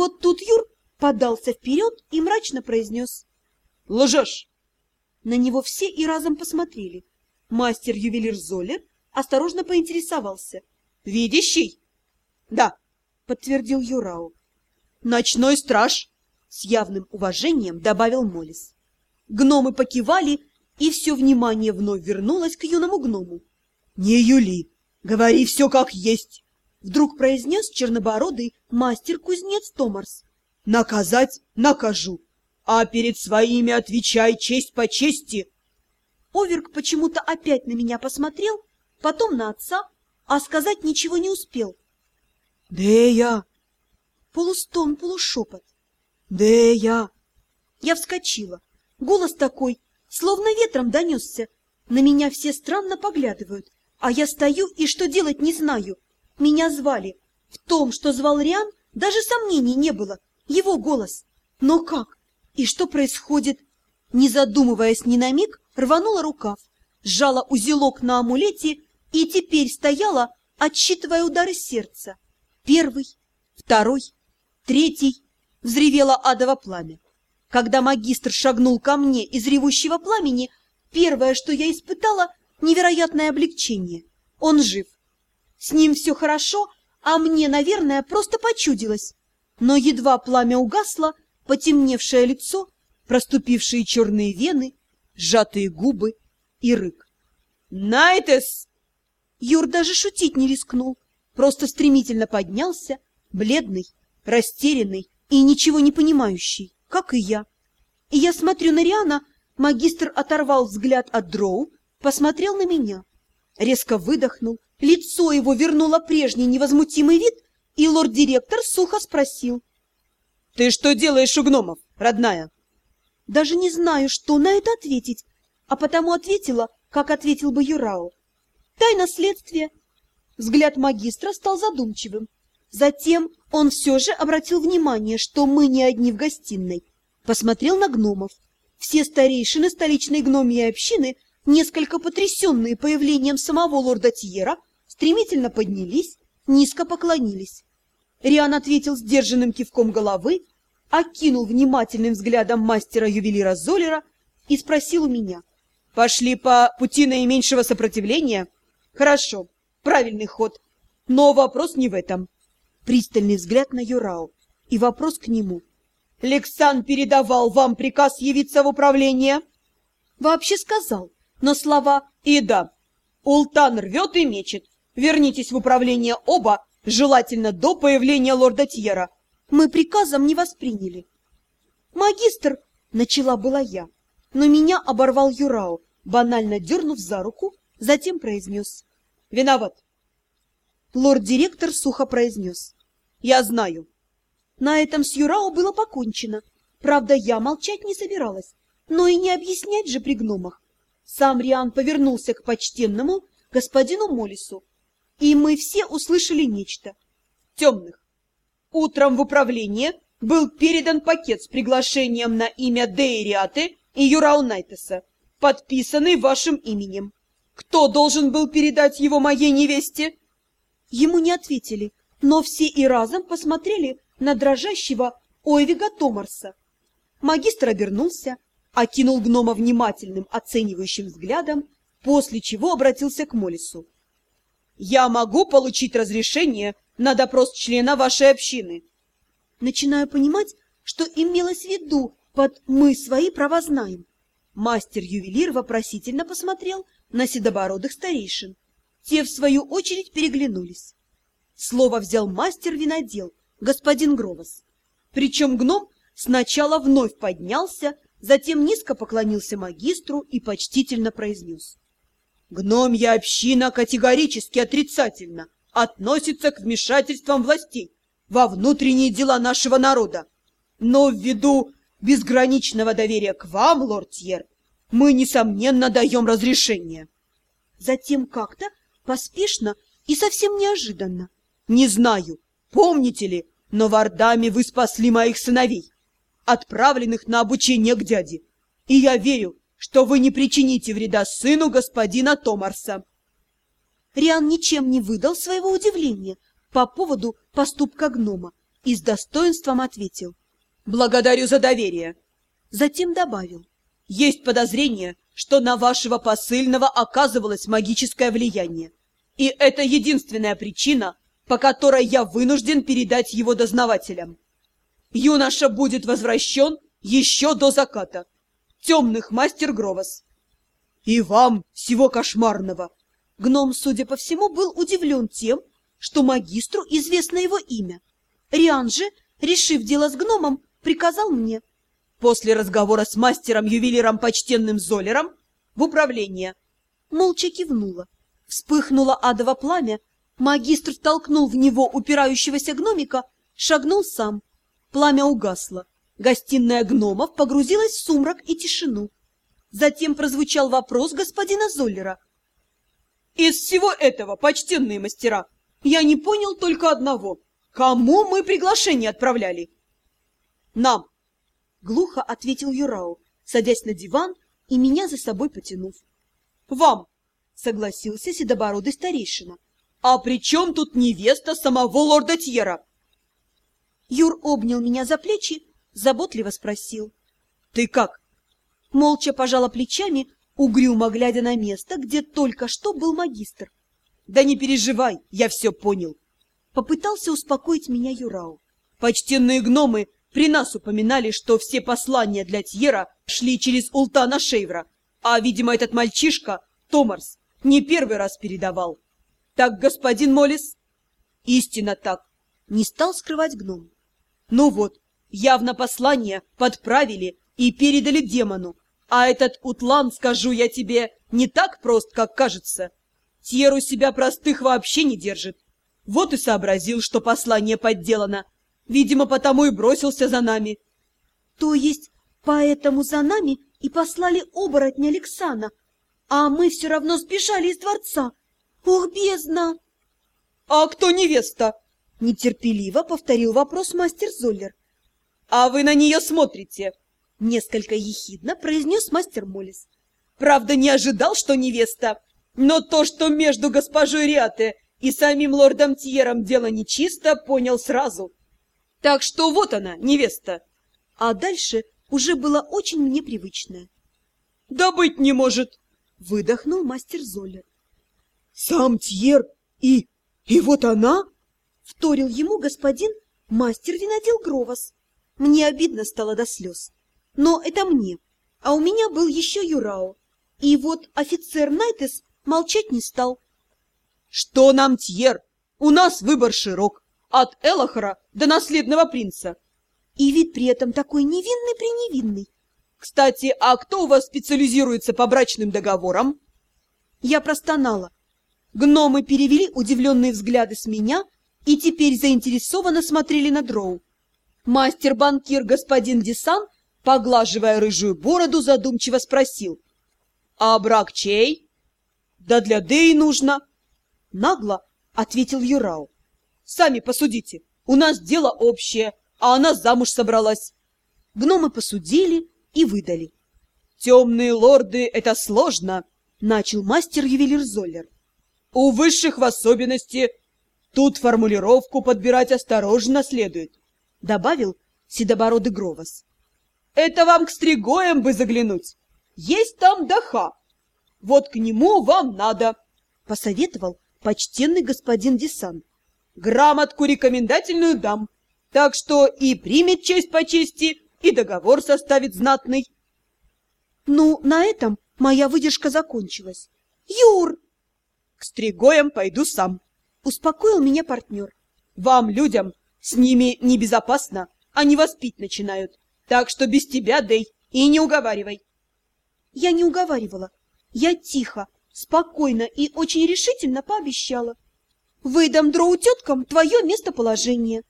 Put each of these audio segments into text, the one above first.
вот тут Юр подался вперед и мрачно произнес. Лжешь! На него все и разом посмотрели. Мастер-ювелир Золер осторожно поинтересовался. Видящий? Да, Подтвердил Юрау. ночной страж. С явным уважением добавил Молис. Гномы покивали, и все внимание вновь вернулось к юному гному. Не Юли, говори все как есть. Вдруг произнес чернобородый мастер-кузнец Томарс. Наказать накажу, а перед своими отвечай честь по чести. Оверк почему-то опять на меня посмотрел, потом на отца, а сказать ничего не успел. Дея, Полустон, полушепот. Дея, Я вскочила. Голос такой, словно ветром донесся. На меня все странно поглядывают, а я стою и что делать не знаю. Меня звали. В том, что звал Риан, даже сомнений не было. Его голос. Но как? И что происходит? Не задумываясь ни на миг, рванула рукав, сжала узелок на амулете и теперь стояла, отсчитывая удары сердца. Первый, второй, третий. Взревело адово пламя. Когда магистр шагнул ко мне из ревущего пламени, первое, что я испытала, невероятное облегчение. Он жив. С ним все хорошо, а мне, наверное, просто почудилось. Но едва пламя угасло, потемневшее лицо, проступившие черные вены, сжатые губы и рык. Найтес! Юр даже шутить не рискнул, просто стремительно поднялся, бледный, растерянный и ничего не понимающий, как и я. И я смотрю на Риана, магистр оторвал взгляд от дроу, посмотрел на меня, резко выдохнул, лицо его вернуло прежний невозмутимый вид, и лорд-директор сухо спросил. — Ты что делаешь у гномов, родная? Даже не знаю, что на это ответить, а потому ответила, как ответил бы Юрао. Тайна следствия. Взгляд магистра стал задумчивым. Затем он все же обратил внимание, что мы не одни в гостиной. Посмотрел на гномов. Все старейшины столичной гномьей общины, несколько потрясенные появлением самого лорда Тьера, стремительно поднялись, низко поклонились. Риан ответил сдержанным кивком головы, окинул внимательным взглядом мастера-ювелира Золера и спросил у меня. Пошли по пути наименьшего сопротивления? Хорошо, правильный ход. Но вопрос не в этом. Пристальный взгляд на Юрау и вопрос к нему. Лексан передавал вам приказ явиться в управление? Вообще сказал, но слова И да, Ултан рвет и мечет. Вернитесь в управление оба, желательно до появления лорда Тьера. мы приказом не восприняли. «Магистр!» — начала была я, но меня оборвал Юрао, банально дернув за руку, затем произнес. Виноват. Лорд-директор сухо произнес. Я знаю. На этом с Юрао было покончено. Правда, я молчать не собиралась, но и не объяснять же при гномах. Сам Риан повернулся к почтенному господину Молису, и мы все услышали нечто. Темных. Утром в управление был передан пакет с приглашением на имя Дейриаты и Юрау Найтеса, подписанный вашим именем. Кто должен был передать его моей невесте? Ему не ответили, но все и разом посмотрели на дрожащего Ойвига Томарса. Магистр обернулся, окинул гнома внимательным оценивающим взглядом, после чего обратился к Молису. Я могу получить разрешение на допрос члена вашей общины. Начинаю понимать, что имелось в виду под «мы свои права знаем». Мастер-ювелир вопросительно посмотрел на седобородых старейшин. Те, в свою очередь, переглянулись. Слово взял мастер-винодел, господин Гровос. Причем гном сначала вновь поднялся, затем низко поклонился магистру и почтительно произнес. Гномья община категорически отрицательно относится к вмешательствам властей во внутренние дела нашего народа. Но ввиду безграничного доверия к вам, лорд Тьер, мы, несомненно, даем разрешение. Затем как-то поспешно и совсем неожиданно. Не знаю, помните ли, но в Ордаме вы спасли моих сыновей, отправленных на обучение к дяде. И я верю, что вы не причините вреда сыну господина Томарса. Риан ничем не выдал своего удивления по поводу поступка гнома, и с достоинством ответил. Благодарю за доверие. Затем добавил. Есть подозрение, что на вашего посыльного оказывалось магическое влияние. И это единственная причина, по которой я вынужден передать его дознавателям. Юноша будет возвращен еще до заката. Темных мастер Гровос. И вам всего кошмарного. Гном, судя по всему, был удивлен тем, что магистру известно его имя. Риан же, решив дело с гномом, приказал мне. После разговора с мастером-ювелиром почтенным Золером в управление. Молча кивнула. Вспыхнуло адово пламя. Магистр толкнул в него упирающегося гномика, шагнул сам. Пламя угасло. Гостиная гномов погрузилась в сумрак и тишину. Затем прозвучал вопрос господина Золлера. «Из всего этого, почтенные мастера, я не понял только одного. Кому мы приглашение отправляли?» «Нам!» — глухо ответил Юрау, садясь на диван и меня за собой потянув. «Вам!» — согласился седобородый старейшина. «А при чем тут невеста самого лорда Тьера?» Юр обнял меня за плечи, заботливо спросил. «Ты как?» Молча пожала плечами, угрюмо глядя на место, где только что был магистр. «Да не переживай, я все понял!» Попытался успокоить меня Юрау. «Почтенные гномы при нас упоминали, что все послания для Тьера шли через Ултана Шейвра, а, видимо, этот мальчишка, Томарс, не первый раз передавал. Так, господин Молис?» «Истинно так!» Не стал скрывать гном. «Ну вот, явно послание подправили и передали демону, а этот Утлан, скажу я тебе, не так прост, как кажется. Тьер у себя простых вообще не держит. Вот и сообразил, что послание подделано. Видимо, потому и бросился за нами. То есть поэтому за нами и послали оборотня Алексана, а мы все равно сбежали из дворца. Ох, бездна! А кто невеста? Нетерпеливо повторил вопрос мастер Золлер. А вы на нее смотрите? Несколько ехидно произнес мастер Молис. Правда, не ожидал, что невеста, но то, что между госпожой Риате и самим лордом Тьером дело нечисто, понял сразу. Так что вот она, невеста. А дальше уже было очень мне привычное. Да быть не может, выдохнул мастер Золлер. Сам Тьер и... и вот она? Вторил ему господин мастер-винодел Гровос. Мне обидно стало до слез. Но это мне. А у меня был еще Юрао. И вот офицер Найтес молчать не стал. Что нам, Тьер? У нас выбор широк. От Элохора до наследного принца. И вид при этом такой невинный-преневинный. Кстати, а кто у вас специализируется по брачным договорам? Я простонала. Гномы перевели удивленные взгляды с меня и теперь заинтересованно смотрели на Дроу. Мастер-банкир господин Десан, поглаживая рыжую бороду, задумчиво спросил. «А брак чей?» «Да для Дэй нужно». Нагло ответил Юрау. «Сами посудите, у нас дело общее, а она замуж собралась». Гномы посудили и выдали. «Темные лорды — это сложно», — начал мастер-ювелир Золлер. «У высших в особенности. Тут формулировку подбирать осторожно следует», — добавил седобородый Гровос. «Это вам к стригоям бы заглянуть. Есть там даха. Вот к нему вам надо», — посоветовал почтенный господин Десан. «Грамотку рекомендательную дам, так что и примет честь по чести, и договор составит знатный». Ну, на этом моя выдержка закончилась. «Юр!» «К стригоям пойду сам», — успокоил меня партнер. «Вам, людям, с ними небезопасно, они воспить начинают. Так что без тебя, Дэй, и не уговаривай». Я не уговаривала. Я тихо, спокойно и очень решительно пообещала. Выдам дроу теткам твое местоположение.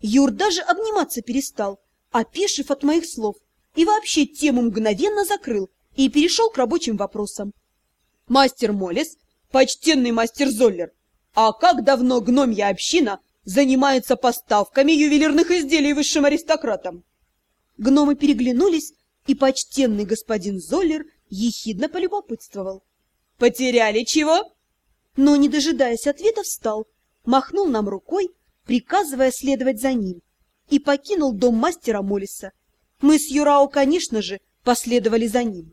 Юр даже обниматься перестал, опешив от моих слов, и вообще тему мгновенно закрыл и перешел к рабочим вопросам. Мастер Молес, почтенный мастер Золлер, а как давно гномья община занимается поставками ювелирных изделий высшим аристократам? Гномы переглянулись, и почтенный господин Золлер ехидно полюбопытствовал. «Потеряли чего?» Но, не дожидаясь ответа, встал, махнул нам рукой, приказывая следовать за ним, и покинул дом мастера Молиса. Мы с Юрао, конечно же, последовали за ним.